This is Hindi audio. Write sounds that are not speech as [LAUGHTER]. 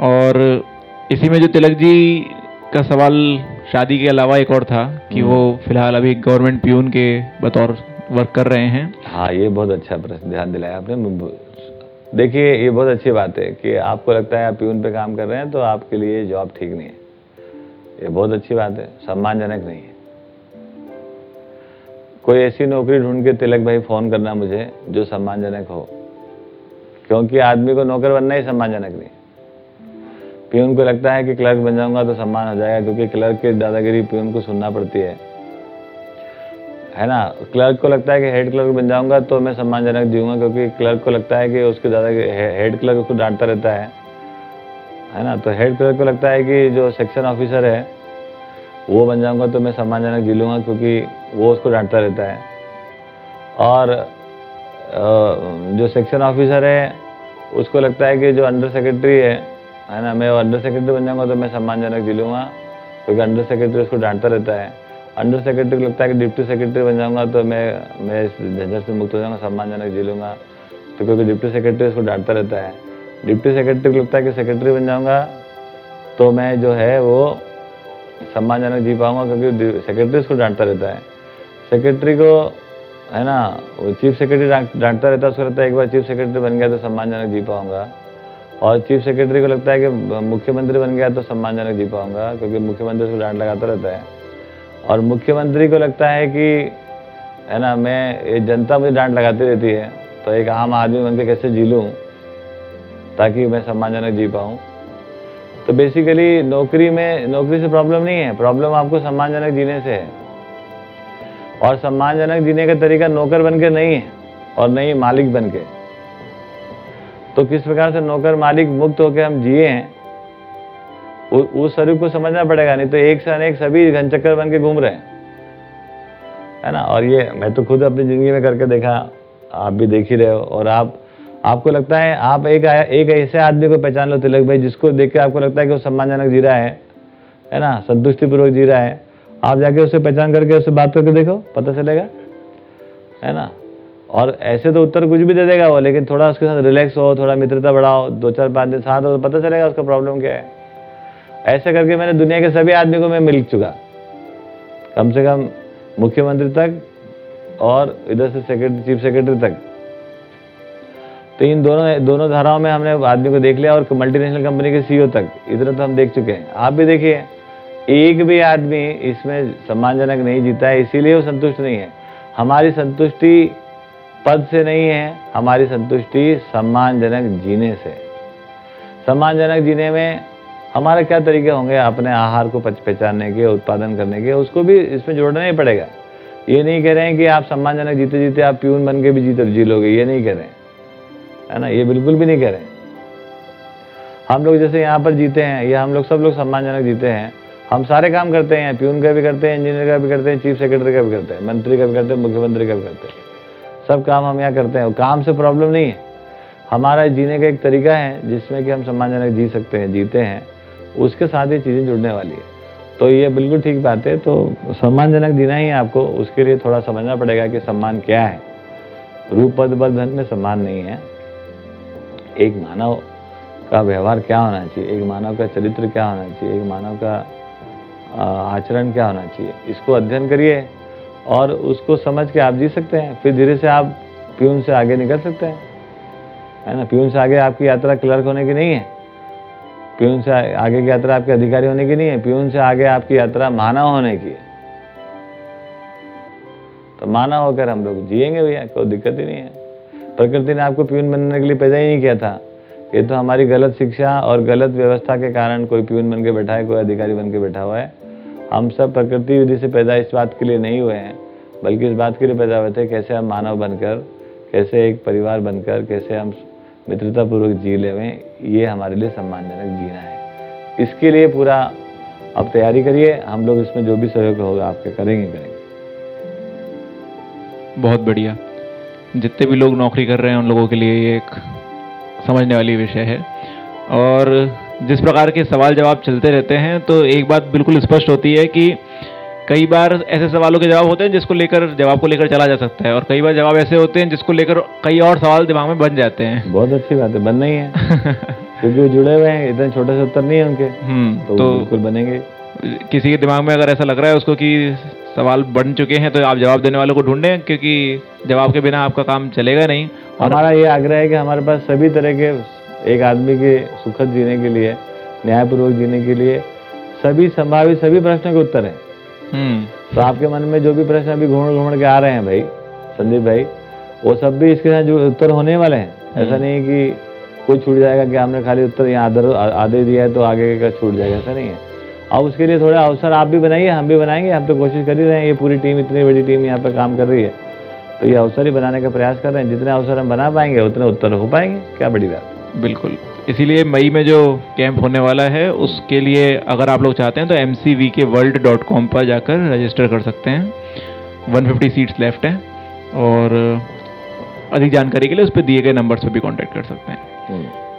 और इसी में जो तिलक जी का सवाल शादी के अलावा एक और था कि वो फ़िलहाल अभी गवर्नमेंट प्यून के बतौर वर्क कर रहे हैं। हाँ ये बहुत अच्छा प्रश्न ध्यान दिलाया आपने। देखिए ये बहुत अच्छी बात है कि आपको लगता है आप प्यून पे काम कर रहे हैं तो आपके लिए जॉब ठीक नहीं है। ये बहुत अच्छी बात है सम्मानजनक नहीं है। कोई ऐसी नौकरी ढूंढ के तिलक भाई फ़ोन करना मुझे जो सम्मानजनक हो क्योंकि आदमी को नौकर बनना ही सम्मानजनक नहीं प्यून को लगता है कि क्लर्क बन जाऊँगा तो सम्मान हो जाएगा, क्योंकि क्लर्क की दादागिरी प्यून को सुनना पड़ती है। है ना? क्लर्क को लगता है कि हेड क्लर्क बन जाऊँगा तो मैं सम्मानजनक जीऊँगा, क्योंकि क्लर्क को लगता है कि उसके दादा हेड क्लर्क उसको डांटता रहता है। है ना? तो हेड क्लर्क को लगता है कि जो सेक्शन ऑफिसर है, वो बन जाऊँगा तो मैं सम्मानजनक जी लूँगा, क्योंकि वो उसको डांटता रहता है। और जो सेक्शन ऑफिसर है, उसको लगता है कि जो अंडर सेक्रेटरी है है ना, मैं अंडर सेक्रेटरी बन जाऊँगा तो मैं सम्मानजनक जी लूँगा। क्योंकि अंडर सेक्रेटरी उसको डांटता रहता है। अंडर सेक्रेटरी को लगता है कि डिप्टी सेक्रेटरी बन जाऊँगा तो मैं मैं इस झंझट से मुक्त हो जाऊँगा सम्मानजनक जी लूँगा। तो क्योंकि डिप्टी सेक्रेटरी उसको डांटता रहता है। डिप्टी सेक्रेटरी लगता है कि सेक्रेटरी बन जाऊँगा तो मैं जो है वो सम्मानजनक जी पाऊँगा क्योंकि सेक्रेटरी उसको डांटता रहता है। सेक्रेटरी को, है ना, वो चीफ सेक्रेटरी डांटता रहता है, उसको लगता है एक बार चीफ सेक्रेटरी बन गया तो सम्मानजनक जी पाऊँगा। और चीफ सेक्रेटरी को लगता है कि मुख्यमंत्री बन गया तो सम्मानजनक जी पाऊँगा, क्योंकि मुख्यमंत्री उसको डांट लगाता रहता है। और मुख्यमंत्री को लगता है कि, है ना, मैं, ये जनता मुझे डांट लगाती रहती है तो एक आम आदमी बनकर कैसे जी लूँ, ताकि मैं सम्मानजनक जी पाऊँ? तो बेसिकली नौकरी में, नौकरी से प्रॉब्लम नहीं है प्रॉब्लम आपको सम्मानजनक जीने से है। और सम्मानजनक जीने का तरीका नौकर बन के नहीं है, और नहीं मालिक बन के। तो किस प्रकार से नौकर मालिक मुक्त होकर हम जिए हैं? उस स्वरूप को समझना पड़ेगा, नहीं तो एक से अनेक सभी घन चक्कर बन के घूम रहे हैं। है ना? और ये मैं तो खुद अपनी ज़िंदगी में करके देखा, आप भी देख ही रहे हो। और आप, आपको लगता है आप एक एक ऐसे आदमी को पहचान लो तिलक भाई, जिसको देख के आपको लगता है कि वो सम्मानजनक जी रहा है। है ना? संतुष्टिपूर्वक जी रहा है। आप जाके उसे पहचान करके उससे बात करके देखो, पता चलेगा। है ना? और ऐसे तो उत्तर कुछ भी दे देगा वो, लेकिन थोड़ा उसके साथ रिलैक्स हो, थोड़ा मित्रता बढ़ाओ दो चार पाँच दिन साथ हो तो पता चलेगा उसका प्रॉब्लम क्या है। ऐसे करके मैंने दुनिया के सभी आदमी को मैं मिल चुका। कम से कम मुख्यमंत्री तक और इधर से सेक्रेटरी चीफ सेक्रेटरी तक। तो इन दोनों दोनों धाराओं में हमने आदमी को देख लिया और मल्टीनेशनल कंपनी के सीईओ तक। इधर तो हम देख चुके हैं। आप भी देखिए, एक भी आदमी इसमें सम्मानजनक नहीं जीता है, इसीलिए वो संतुष्ट नहीं है। हमारी संतुष्टि पद से नहीं है, हमारी संतुष्टि सम्मानजनक जीने से। सम्मानजनक जीने में हमारे क्या तरीके होंगे अपने आहार को पहचानने के, उत्पादन करने के, उसको भी इसमें जोड़ना ही पड़ेगा। ये नहीं कह रहे हैं कि आप सम्मानजनक जीते जीते आप प्यून बन के भी जीते जी लोगे, ये नहीं कह रहे हैं। है ना? ये बिल्कुल भी नहीं कह रहे हम लोग जैसे यहाँ पर जीते हैं, या हम लोग सब लोग सम्मानजनक जीते हैं। हम सारे काम करते हैं, प्यून का भी करते हैं, इंजीनियर का भी करते हैं, चीफ सेक्रेटरी का भी करते हैं, मंत्री का भी करते हैं, मुख्यमंत्री का भी करते हैं। सब काम हम यहाँ करते हैं। काम से प्रॉब्लम नहीं है। हमारा जीने का एक तरीका है, जिसमें कि हम सम्मानजनक जी सकते हैं, जीते हैं, उसके साथ ये चीज़ें जुड़ने वाली है। तो ये बिल्कुल ठीक बात है तो सम्मानजनक जीना ही आपको। उसके लिए थोड़ा समझना पड़ेगा कि सम्मान क्या है। रूप पद, बल, धन में सम्मान नहीं है। एक मानव का व्यवहार क्या होना चाहिए? एक मानव का चरित्र क्या होना चाहिए? एक मानव का आचरण क्या होना चाहिए? इसको अध्ययन करिए। और उसको समझ के आप जी सकते हैं। फिर धीरे से आप प्यून से आगे निकल सकते हैं। है ना? प्यून से आगे आपकी यात्रा क्लर्क होने की नहीं है। प्यून से आगे की यात्रा आपके अधिकारी होने की नहीं है। प्यून से आगे आपकी यात्रा मानव होने की है। तो मानव होकर हम लोग जिएँगे भैया, कोई दिक्कत ही नहीं है। प्रकृति ने आपको प्यून बनने के लिए पैदा ही नहीं किया था। ये तो हमारी गलत शिक्षा और गलत व्यवस्था के कारण कोई प्यून बन के बैठा है, कोई अधिकारी बन के बैठा हुआ है। हम सब प्रकृति विधि से पैदा इस बात के लिए नहीं हुए हैं, बल्कि इस बात के लिए पैदा हुए थे कैसे हम मानव बनकर, कैसे एक परिवार बनकर, कैसे हम मित्रतापूर्वक जी ले ये हमारे लिए सम्मानजनक जीना है। इसके लिए पूरा आप तैयारी करिए, हम लोग इसमें जो भी सहयोग होगा आपके करेंगे करेंगे। बहुत बढ़िया। जितने भी लोग नौकरी कर रहे हैं उन लोगों के लिए ये एक समझने वाली विषय है। और जिस प्रकार के सवाल जवाब चलते रहते हैं तो एक बात बिल्कुल स्पष्ट होती है कि कई बार ऐसे सवालों के जवाब होते हैं जिसको लेकर जवाब को लेकर चला जा सकता है और कई बार जवाब ऐसे होते हैं जिसको लेकर कई और सवाल दिमाग में बन जाते हैं। बहुत अच्छी बात है बनना ही है। [LAUGHS] क्योंकि वो जुड़े हुए हैं इतने छोटे से उत्तर नहीं है उनके। हम्म तो, तो बिल्कुल बनेंगे। किसी के दिमाग में अगर ऐसा लग रहा है उसको कि सवाल बन चुके हैं तो आप जवाब देने वालों को ढूंढें क्योंकि जवाब के बिना आपका काम चलेगा नहीं। और हमारा ये आग्रह है कि हमारे पास सभी तरह के एक आदमी के सुखद जीने के लिए न्यायपूर्वक जीने के लिए सभी संभावित सभी प्रश्नों के उत्तर हैं। हम्म। तो आपके मन में जो भी प्रश्न अभी घूम घूम के आ रहे हैं भाई संदीप भाई वो सब भी इसके साथ जो उत्तर होने वाले हैं। ऐसा नहीं है कि कोई छूट जाएगा कि हमने खाली उत्तर यहाँ आधर आधे दिया है तो आगे का छूट जाएगा ऐसा नहीं है। अब उसके लिए थोड़ा अवसर आप भी बनाइए हम भी बनाएँगे हम तो कोशिश कर ही रहे हैं ये पूरी टीम इतनी बड़ी टीम यहाँ पर काम कर रही है। तो ये अवसर ही बनाने का प्रयास कर रहे हैं जितने अवसर हम बना पाएँगे उतने उत्तर हो पाएँगे क्या बड़ी बात। बिल्कुल। इसीलिए मई में जो कैंप होने वाला है, उसके लिए अगर आप लोग चाहते हैं तो M C V K world dot com पर जाकर रजिस्टर कर सकते हैं। 150 सीट्स लेफ़्ट हैं और अधिक जानकारी के लिए उस पर दिए गए नंबर्स पर भी कांटेक्ट कर सकते हैं। हम्म।